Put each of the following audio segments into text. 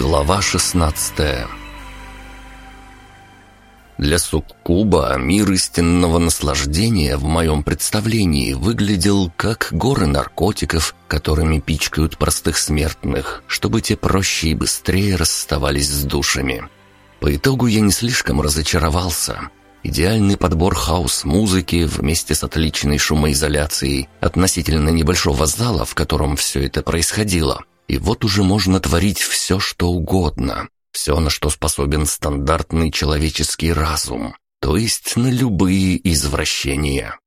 Глава 16 Для суккуба мир истинного наслаждения в моем представлении выглядел как горы наркотиков, которыми пичкают простых смертных, чтобы те проще и быстрее расставались с душами. По итогу я не слишком разочаровался. Идеальный подбор хаос-музыки вместе с отличной шумоизоляцией относительно небольшого зала, в котором все это происходило – и вот уже можно творить все, что угодно. Все, на что способен стандартный человеческий разум. То есть на любые извращения.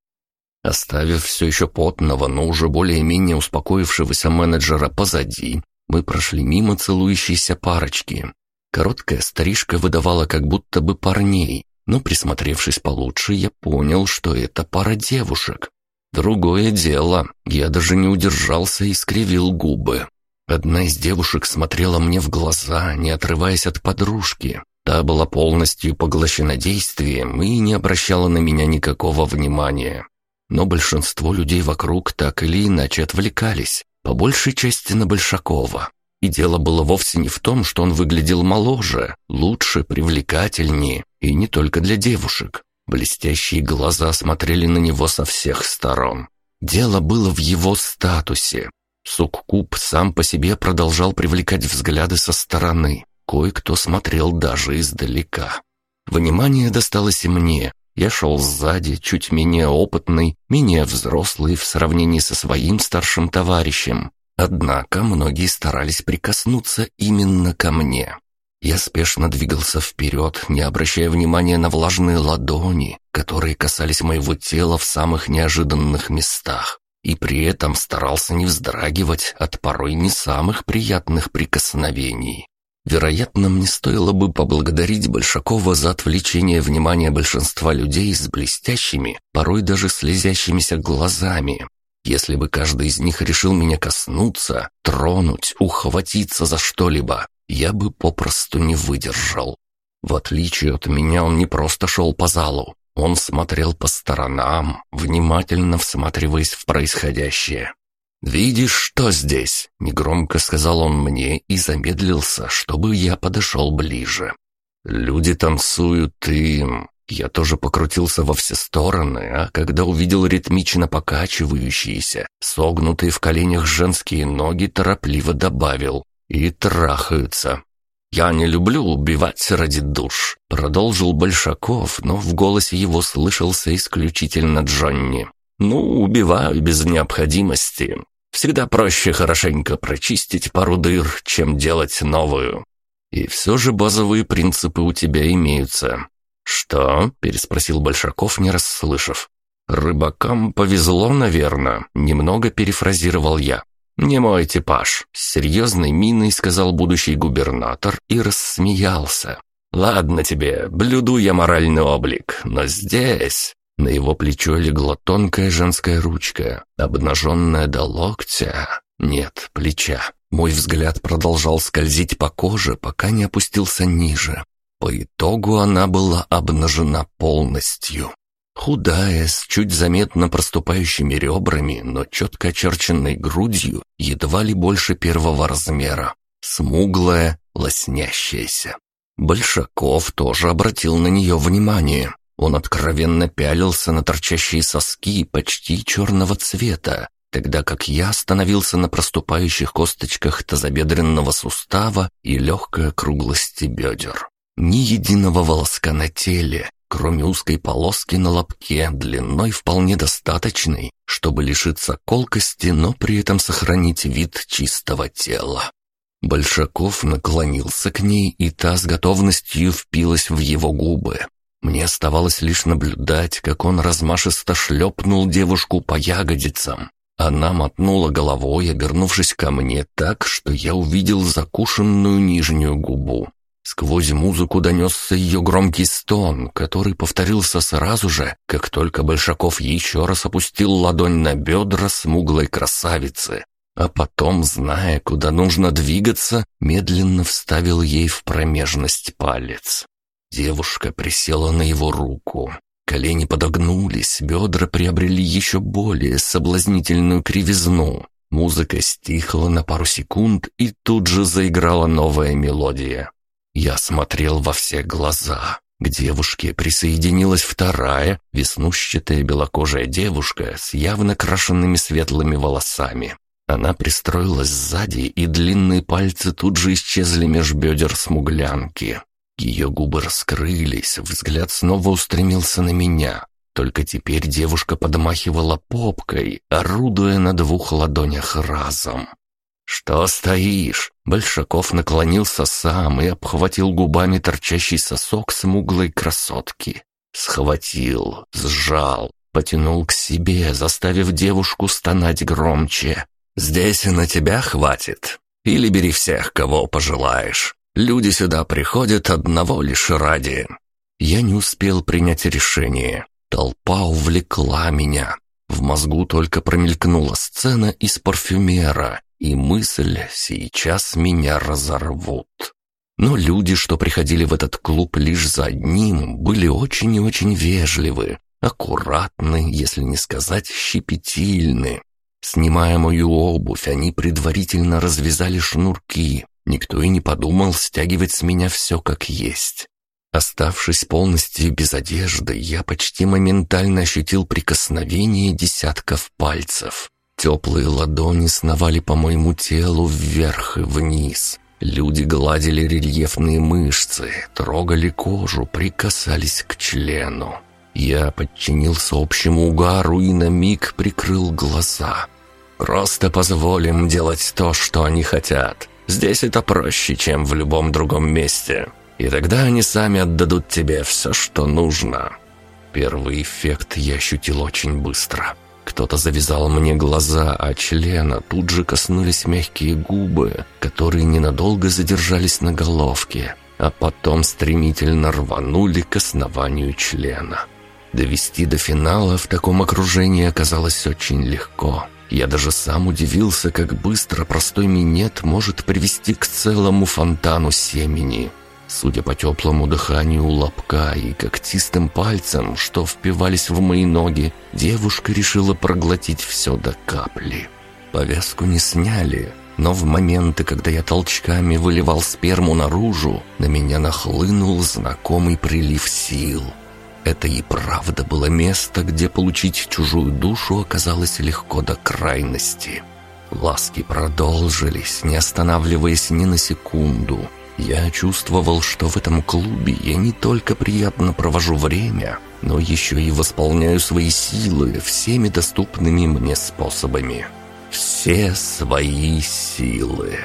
Оставив все еще потного, но уже более-менее успокоившегося менеджера позади, мы прошли мимо целующейся парочки. Короткая стрижка выдавала как будто бы парней, но присмотревшись получше, я понял, что это пара девушек. Другое дело, я даже не удержался и скривил губы. Одна из девушек смотрела мне в глаза, не отрываясь от подружки. Та была полностью поглощена действием и не обращала на меня никакого внимания. Но большинство людей вокруг так или иначе отвлекались, по большей части на Большакова. И дело было вовсе не в том, что он выглядел моложе, лучше, привлекательнее, и не только для девушек. Блестящие глаза смотрели на него со всех сторон. Дело было в его статусе, Суккуб сам по себе продолжал привлекать взгляды со стороны. Кое-кто смотрел даже издалека. Внимание досталось и мне. Я шел сзади, чуть менее опытный, менее взрослый в сравнении со своим старшим товарищем. Однако многие старались прикоснуться именно ко мне. Я спешно двигался вперед, не обращая внимания на влажные ладони, которые касались моего тела в самых неожиданных местах и при этом старался не вздрагивать от порой не самых приятных прикосновений. Вероятно, мне стоило бы поблагодарить Большакова за отвлечение внимания большинства людей с блестящими, порой даже слезящимися глазами. Если бы каждый из них решил меня коснуться, тронуть, ухватиться за что-либо, я бы попросту не выдержал. В отличие от меня, он не просто шел по залу, он смотрел по сторонам, внимательно всматриваясь в происходящее. «Видишь, что здесь?» — негромко сказал он мне и замедлился, чтобы я подошел ближе. «Люди танцуют и...» Я тоже покрутился во все стороны, а когда увидел ритмично покачивающиеся, согнутые в коленях женские ноги, торопливо добавил «и трахаются». «Я не люблю убивать ради душ», — продолжил Большаков, но в голосе его слышался исключительно Джонни. «Ну, убиваю без необходимости. Всегда проще хорошенько прочистить пару дыр, чем делать новую. И все же базовые принципы у тебя имеются». «Что?» — переспросил Большаков, не расслышав. «Рыбакам повезло, наверное», — немного перефразировал я. «Не мой типаж», — с серьезной миной сказал будущий губернатор и рассмеялся. «Ладно тебе, блюду я моральный облик, но здесь...» На его плечо легла тонкая женская ручка, обнаженная до локтя. Нет, плеча. Мой взгляд продолжал скользить по коже, пока не опустился ниже. По итогу она была обнажена полностью. Худая, с чуть заметно проступающими ребрами, но четко очерченной грудью, едва ли больше первого размера. Смуглая, лоснящаяся. Большаков тоже обратил на нее внимание. Он откровенно пялился на торчащие соски почти черного цвета, тогда как я остановился на проступающих косточках тазобедренного сустава и легкой округлости бедер. Ни единого волоска на теле, кроме узкой полоски на лобке, длиной вполне достаточной, чтобы лишиться колкости, но при этом сохранить вид чистого тела. Большаков наклонился к ней, и та с готовностью впилась в его губы. Мне оставалось лишь наблюдать, как он размашисто шлепнул девушку по ягодицам. Она мотнула головой, обернувшись ко мне так, что я увидел закушенную нижнюю губу. Сквозь музыку донесся ее громкий стон, который повторился сразу же, как только Большаков еще раз опустил ладонь на бедра смуглой красавицы, а потом, зная, куда нужно двигаться, медленно вставил ей в промежность палец. Девушка присела на его руку. Колени подогнулись, бедра приобрели еще более соблазнительную кривизну. Музыка стихла на пару секунд, и тут же заиграла новая мелодия. Я смотрел во все глаза. К девушке присоединилась вторая, веснущатая белокожая девушка с явно крашенными светлыми волосами. Она пристроилась сзади, и длинные пальцы тут же исчезли меж бедер смуглянки. Ее губы раскрылись, взгляд снова устремился на меня. Только теперь девушка подмахивала попкой, орудуя на двух ладонях разом. «Что стоишь?» Большаков наклонился сам и обхватил губами торчащий сосок смуглой красотки. Схватил, сжал, потянул к себе, заставив девушку стонать громче. «Здесь и на тебя хватит. Или бери всех, кого пожелаешь. Люди сюда приходят одного лишь ради». Я не успел принять решение. Толпа увлекла меня. В мозгу только промелькнула сцена из парфюмера, и мысль «сейчас меня разорвут». Но люди, что приходили в этот клуб лишь за одним, были очень и очень вежливы, аккуратны, если не сказать щепетильны. Снимая мою обувь, они предварительно развязали шнурки. Никто и не подумал стягивать с меня все как есть. Оставшись полностью без одежды, я почти моментально ощутил прикосновение десятков пальцев. Теплые ладони сновали по моему телу вверх и вниз. Люди гладили рельефные мышцы, трогали кожу, прикасались к члену. Я подчинился общему угару и на миг прикрыл глаза. «Просто позволим делать то, что они хотят. Здесь это проще, чем в любом другом месте. И тогда они сами отдадут тебе все, что нужно. Первый эффект я ощутил очень быстро. Кто-то завязал мне глаза, а члена тут же коснулись мягкие губы, которые ненадолго задержались на головке, а потом стремительно рванули к основанию члена. Довести до финала в таком окружении оказалось очень легко. Я даже сам удивился, как быстро простой минет может привести к целому фонтану семени. Судя по теплому дыханию лобка и когтистым пальцам, что впивались в мои ноги, девушка решила проглотить все до капли. Повязку не сняли, но в моменты, когда я толчками выливал сперму наружу, на меня нахлынул знакомый прилив сил. Это и правда было место, где получить чужую душу оказалось легко до крайности. Ласки продолжились, не останавливаясь ни на секунду – я чувствовал, что в этом клубе я не только приятно провожу время, но еще и восполняю свои силы всеми доступными мне способами. Все свои силы.